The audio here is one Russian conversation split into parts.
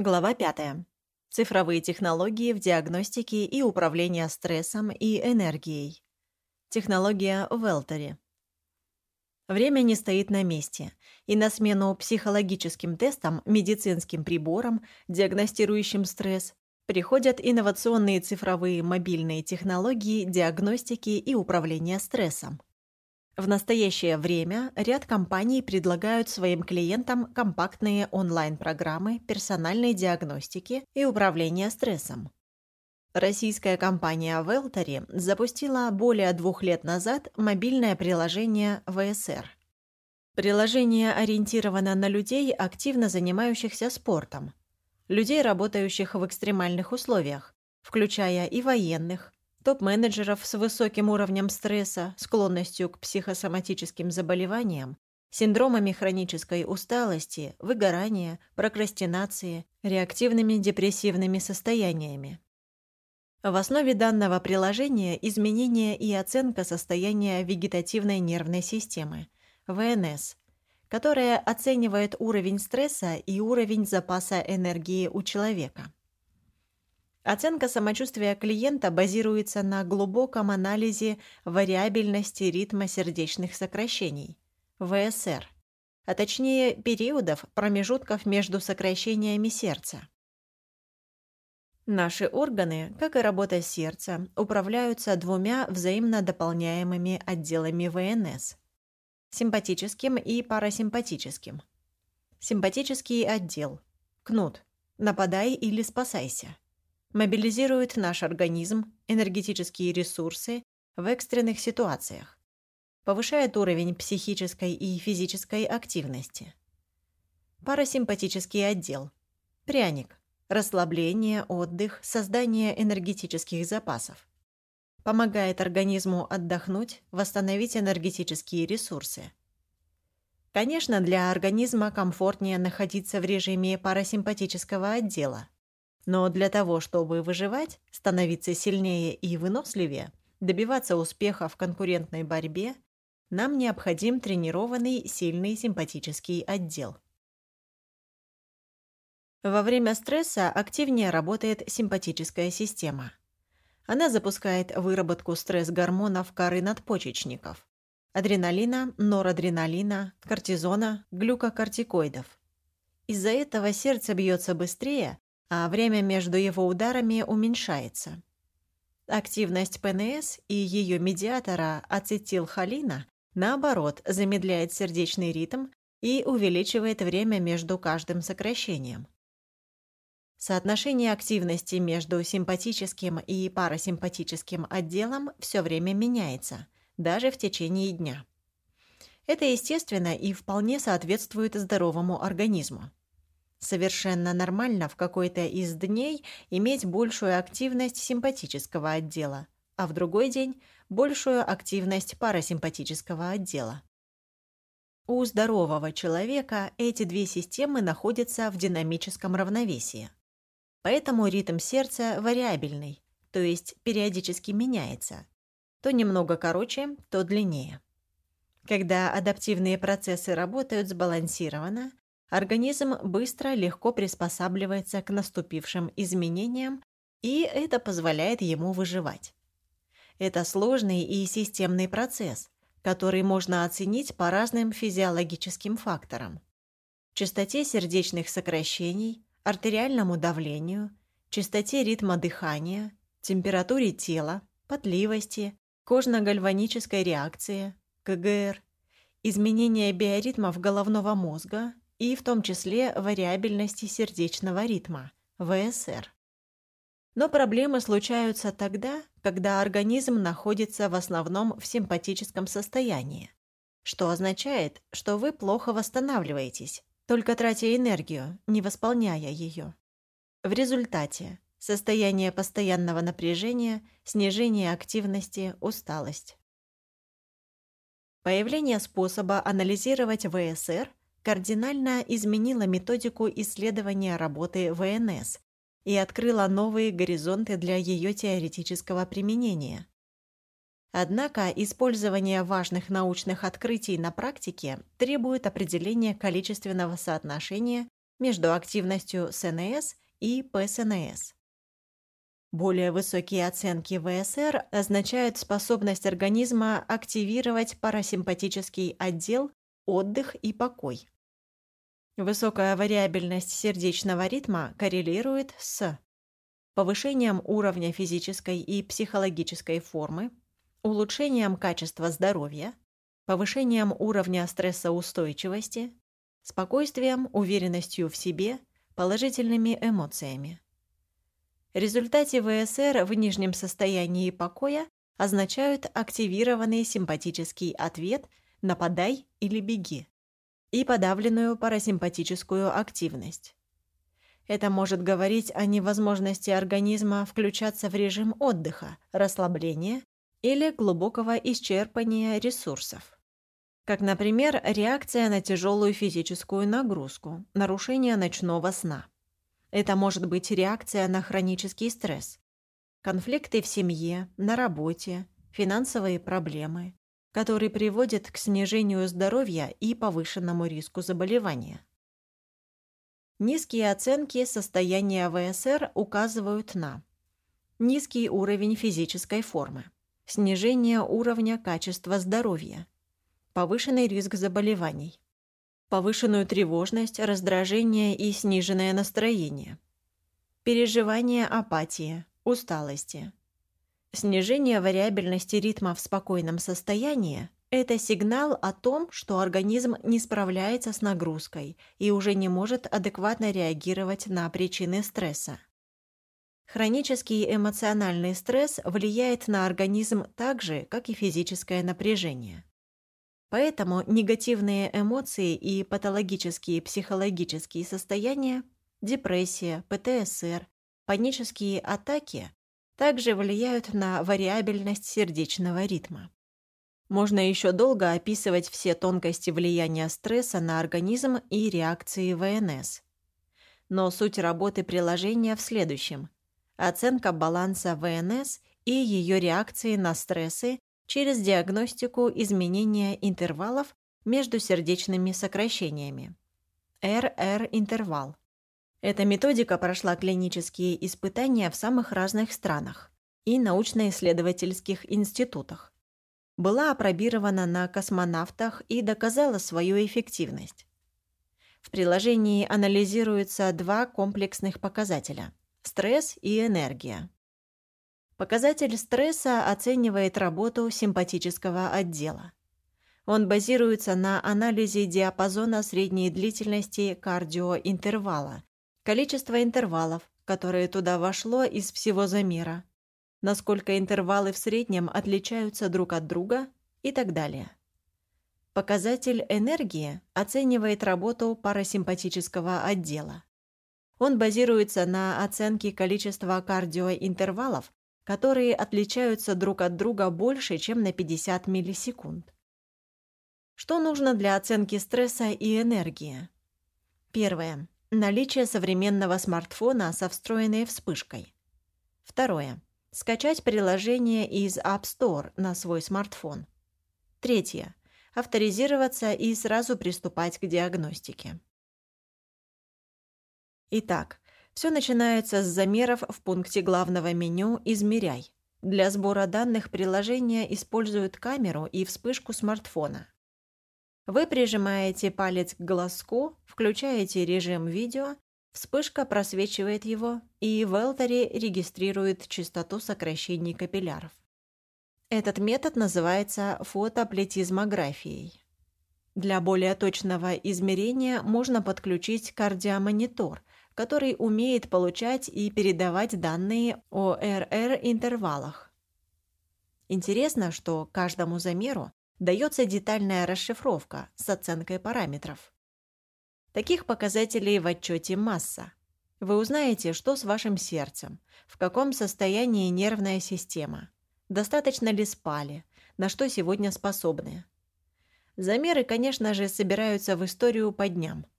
Глава 5. Цифровые технологии в диагностике и управлении стрессом и энергией. Технология Велтери. Время не стоит на месте, и на смену психологическим тестам, медицинским приборам, диагностирующим стресс, приходят инновационные цифровые мобильные технологии диагностики и управления стрессом. В настоящее время ряд компаний предлагают своим клиентам компактные онлайн-программы персональной диагностики и управления стрессом. Российская компания Велтори запустила более двух лет назад мобильное приложение ВСР. Приложение ориентировано на людей, активно занимающихся спортом, людей, работающих в экстремальных условиях, включая и военных, топ-менеджеров с высоким уровнем стресса, склонностью к психосоматическим заболеваниям, синдромами хронической усталости, выгорания, прокрастинации, реактивными депрессивными состояниями. В основе данного приложения изменение и оценка состояния вегетативной нервной системы, ВНС, которая оценивает уровень стресса и уровень запаса энергии у человека. Оценка самочувствия клиента базируется на глубоком анализе вариабельности ритма сердечных сокращений, ВСР, а точнее периодов, промежутков между сокращениями сердца. Наши органы, как и работа сердца, управляются двумя взаимно дополняемыми отделами ВНС – симпатическим и парасимпатическим. Симпатический отдел – кнут, нападай или спасайся – мобилизирует наш организм, энергетические ресурсы в экстренных ситуациях, повышает уровень психической и физической активности. Парасимпатический отдел. Пряник. Расслабление, отдых, создание энергетических запасов. Помогает организму отдохнуть, восстановить энергетические ресурсы. Конечно, для организма комфортнее находиться в режиме парасимпатического отдела – но для того, чтобы выживать, становиться сильнее и выносливее, добиваться успеха в конкурентной борьбе, нам необходим тренированный сильный симпатический отдел. Во время стресса активнее работает симпатическая система. Она запускает выработку стресс-гормонов коры надпочечников – адреналина, норадреналина, кортизона, глюкокортикоидов. Из-за этого сердце бьется быстрее, а время между его ударами уменьшается. Активность ПНС и ее медиатора ацетилхолина, наоборот, замедляет сердечный ритм и увеличивает время между каждым сокращением. Соотношение активности между симпатическим и парасимпатическим отделом все время меняется, даже в течение дня. Это естественно и вполне соответствует здоровому организму. Совершенно нормально в какой-то из дней иметь большую активность симпатического отдела, а в другой день – большую активность парасимпатического отдела. У здорового человека эти две системы находятся в динамическом равновесии. Поэтому ритм сердца вариабельный, то есть периодически меняется. То немного короче, то длиннее. Когда адаптивные процессы работают сбалансированно, Организм быстро, легко приспосабливается к наступившим изменениям, и это позволяет ему выживать. Это сложный и системный процесс, который можно оценить по разным физиологическим факторам. Частоте сердечных сокращений, артериальному давлению, частоте ритма дыхания, температуре тела, потливости, кожно-гальванической реакции, КГР, изменения биоритмов головного мозга и в том числе вариабельности сердечного ритма, ВСР. Но проблемы случаются тогда, когда организм находится в основном в симпатическом состоянии, что означает, что вы плохо восстанавливаетесь, только тратя энергию, не восполняя ее. В результате состояние постоянного напряжения, снижение активности, усталость. Появление способа анализировать ВСР кардинально изменила методику исследования работы ВНС и открыла новые горизонты для ее теоретического применения. Однако использование важных научных открытий на практике требует определения количественного соотношения между активностью СНС и ПСНС. Более высокие оценки ВСР означают способность организма активировать парасимпатический отдел, отдых и покой. Высокая вариабельность сердечного ритма коррелирует с повышением уровня физической и психологической формы, улучшением качества здоровья, повышением уровня стрессоустойчивости, спокойствием, уверенностью в себе, положительными эмоциями. Результаты ВСР в нижнем состоянии покоя означают активированный симпатический ответ «нападай» или «беги» и подавленную парасимпатическую активность. Это может говорить о невозможности организма включаться в режим отдыха, расслабления или глубокого исчерпания ресурсов. Как, например, реакция на тяжелую физическую нагрузку, нарушение ночного сна. Это может быть реакция на хронический стресс, конфликты в семье, на работе, финансовые проблемы, которые приводят к снижению здоровья и повышенному риску заболевания. Низкие оценки состояния ВСР указывают на низкий уровень физической формы, снижение уровня качества здоровья, повышенный риск заболеваний, повышенную тревожность, раздражение и сниженное настроение, переживание апатии, усталости. Снижение вариабельности ритма в спокойном состоянии – это сигнал о том, что организм не справляется с нагрузкой и уже не может адекватно реагировать на причины стресса. Хронический эмоциональный стресс влияет на организм так же, как и физическое напряжение. Поэтому негативные эмоции и патологические психологические состояния, депрессия, ПТСР, панические атаки также влияют на вариабельность сердечного ритма. Можно еще долго описывать все тонкости влияния стресса на организм и реакции ВНС. Но суть работы приложения в следующем. Оценка баланса ВНС и ее реакции на стрессы через диагностику изменения интервалов между сердечными сокращениями. РР-интервал. Эта методика прошла клинические испытания в самых разных странах и научно-исследовательских институтах. Была опробирована на космонавтах и доказала свою эффективность. В приложении анализируются два комплексных показателя – стресс и энергия. Показатель стресса оценивает работу симпатического отдела. Он базируется на анализе диапазона средней длительности кардиоинтервала, количество интервалов, которое туда вошло из всего замера, насколько интервалы в среднем отличаются друг от друга и так далее. Показатель энергии оценивает работу парасимпатического отдела. Он базируется на оценке количества кардиоинтервалов которые отличаются друг от друга больше, чем на 50 миллисекунд. Что нужно для оценки стресса и энергии? Первое. Наличие современного смартфона со встроенной вспышкой. Второе. Скачать приложение из App Store на свой смартфон. Третье. Авторизироваться и сразу приступать к диагностике. Итак, все начинается с замеров в пункте главного меню «Измеряй». Для сбора данных приложения используют камеру и вспышку смартфона. Вы прижимаете палец к глазку, включаете режим видео, вспышка просвечивает его, и Велтери регистрирует частоту сокращений капилляров. Этот метод называется фотоплетизмографией. Для более точного измерения можно подключить кардиомонитор, который умеет получать и передавать данные о РР-интервалах. Интересно, что каждому замеру дается детальная расшифровка с оценкой параметров. Таких показателей в отчете масса. Вы узнаете, что с вашим сердцем, в каком состоянии нервная система, достаточно ли спали, на что сегодня способны. Замеры, конечно же, собираются в историю по дням –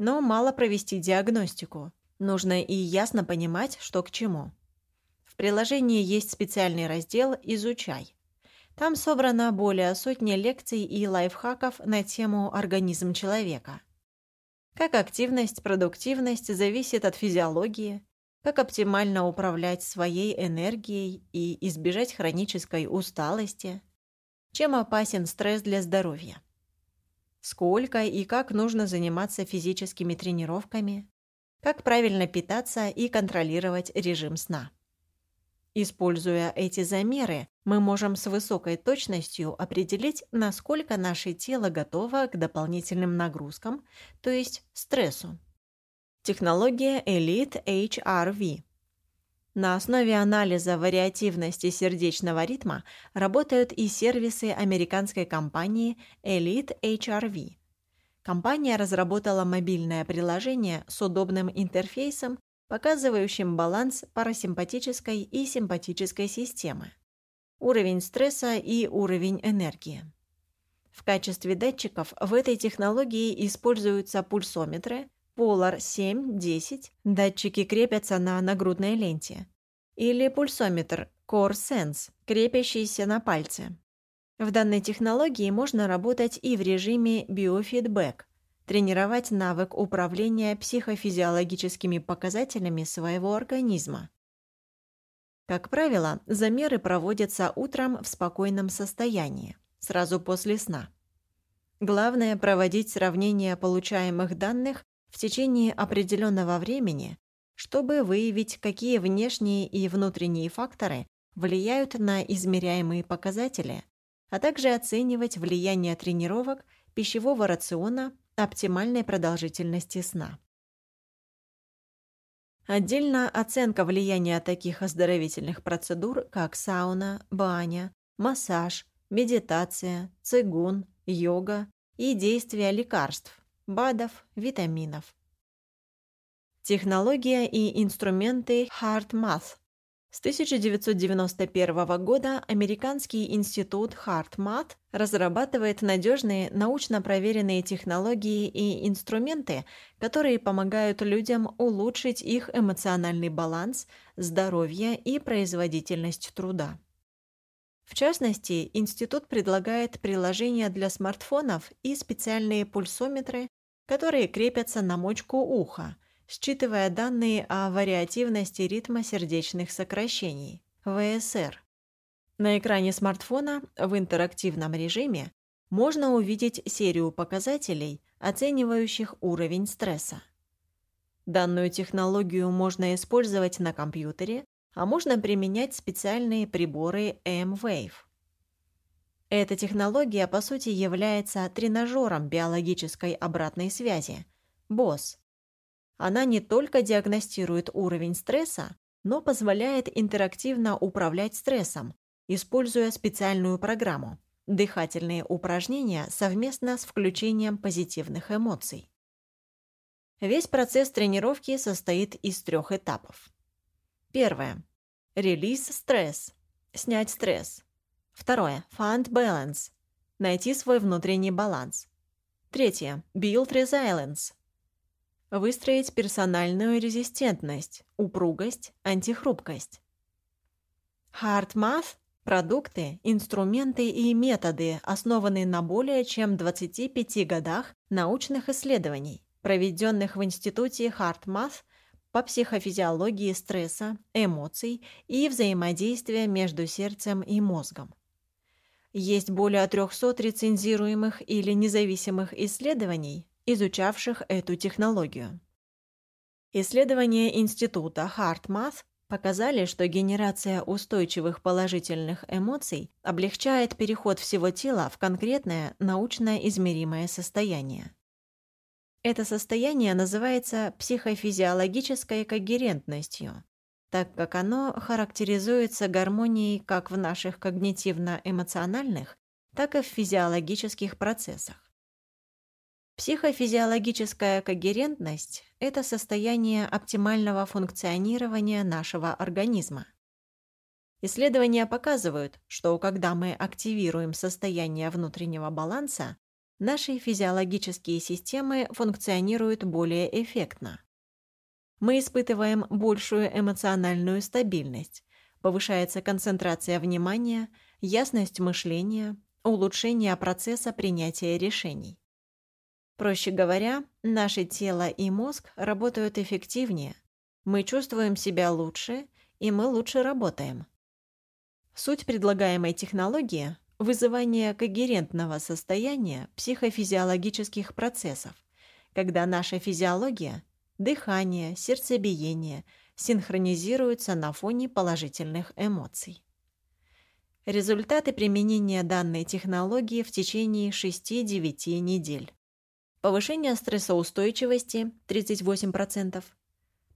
но мало провести диагностику. Нужно и ясно понимать, что к чему. В приложении есть специальный раздел «Изучай». Там собрано более сотни лекций и лайфхаков на тему «Организм человека». Как активность, продуктивность зависит от физиологии, как оптимально управлять своей энергией и избежать хронической усталости, чем опасен стресс для здоровья, сколько и как нужно заниматься физическими тренировками, как правильно питаться и контролировать режим сна. Используя эти замеры, мы можем с высокой точностью определить, насколько наше тело готово к дополнительным нагрузкам, то есть стрессу. Технология Elite HRV. На основе анализа вариативности сердечного ритма работают и сервисы американской компании Elite HRV. Компания разработала мобильное приложение с удобным интерфейсом, показывающим баланс парасимпатической и симпатической системы, уровень стресса и уровень энергии. В качестве датчиков в этой технологии используются пульсометры, Polar 7-10, датчики крепятся на нагрудной ленте, или пульсометр Core Sense, крепящийся на пальце. В данной технологии можно работать и в режиме биофидбэк, тренировать навык управления психофизиологическими показателями своего организма. Как правило, замеры проводятся утром в спокойном состоянии, сразу после сна. Главное – проводить сравнение получаемых данных в течение определенного времени, чтобы выявить, какие внешние и внутренние факторы влияют на измеряемые показатели, а также оценивать влияние тренировок, пищевого рациона, оптимальной продолжительности сна. Отдельно оценка влияния таких оздоровительных процедур, как сауна, баня, массаж, медитация, цигун, йога и действия лекарств, БАДов, витаминов. Технология и инструменты HeartMath с 1991 года Американский институт HeartMath разрабатывает надежные научно проверенные технологии и инструменты, которые помогают людям улучшить их эмоциональный баланс, здоровье и производительность труда. В частности, институт предлагает приложения для смартфонов и специальные пульсометры, которые крепятся на мочку уха – считывая данные о вариативности ритма сердечных сокращений, ВСР. На экране смартфона в интерактивном режиме можно увидеть серию показателей, оценивающих уровень стресса. Данную технологию можно использовать на компьютере, а можно применять специальные приборы M-Wave. Эта технология, по сути, является тренажером биологической обратной связи, BOSS, она не только диагностирует уровень стресса, но позволяет интерактивно управлять стрессом, используя специальную программу – дыхательные упражнения совместно с включением позитивных эмоций. Весь процесс тренировки состоит из трех этапов. Первое. Релиз стресс. Снять стресс. Второе. Find balance. Найти свой внутренний баланс. Третье. Build resilience. Выстроить персональную резистентность, упругость, антихрупкость. HeartMath – продукты, инструменты и методы, основанные на более чем 25 годах научных исследований, проведенных в Институте HeartMath по психофизиологии стресса, эмоций и взаимодействия между сердцем и мозгом. Есть более 300 рецензируемых или независимых исследований, изучавших эту технологию. Исследования института HeartMath показали, что генерация устойчивых положительных эмоций облегчает переход всего тела в конкретное научно измеримое состояние. Это состояние называется психофизиологической когерентностью, так как оно характеризуется гармонией как в наших когнитивно-эмоциональных, так и в физиологических процессах. Психофизиологическая когерентность – это состояние оптимального функционирования нашего организма. Исследования показывают, что когда мы активируем состояние внутреннего баланса, наши физиологические системы функционируют более эффектно. Мы испытываем большую эмоциональную стабильность, повышается концентрация внимания, ясность мышления, улучшение процесса принятия решений. Проще говоря, наше тело и мозг работают эффективнее, мы чувствуем себя лучше, и мы лучше работаем. Суть предлагаемой технологии – вызывание когерентного состояния психофизиологических процессов, когда наша физиология, дыхание, сердцебиение синхронизируются на фоне положительных эмоций. Результаты применения данной технологии в течение 6-9 недель. Повышение стрессоустойчивости – 38%,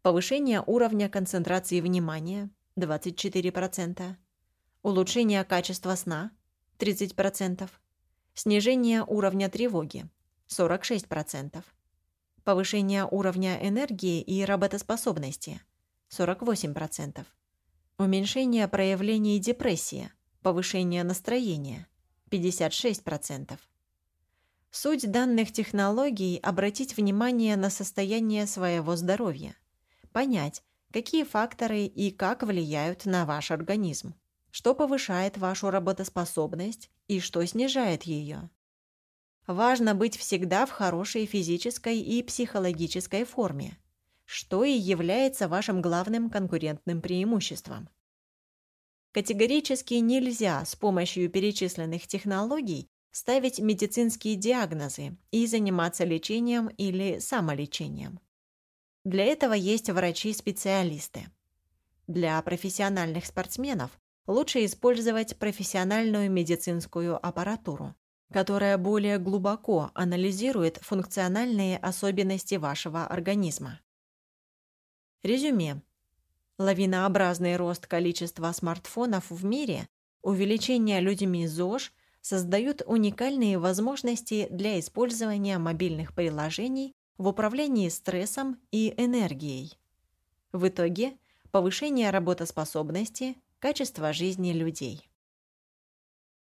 повышение уровня концентрации внимания – 24%, улучшение качества сна – 30%, снижение уровня тревоги – 46%, повышение уровня энергии и работоспособности – 48%, уменьшение проявлений депрессии, повышение настроения – 56%. Суть данных технологий – обратить внимание на состояние своего здоровья, понять, какие факторы и как влияют на ваш организм что повышает вашу работоспособность и что снижает ее. Важно быть всегда в хорошей физической и психологической форме, что и является вашим главным конкурентным преимуществом. Категорически нельзя с помощью перечисленных технологий ставить медицинские диагнозы и заниматься лечением или самолечением. Для этого есть врачи-специалисты. Для профессиональных спортсменов лучше использовать профессиональную медицинскую аппаратуру, которая более глубоко анализирует функциональные особенности вашего организма. Резюме. Лавинообразный рост количества смартфонов в мире, увеличение людьми ЗОЖ создают уникальные возможности для использования мобильных приложений в управлении стрессом и энергией. В итоге повышение работоспособности, качество жизни людей.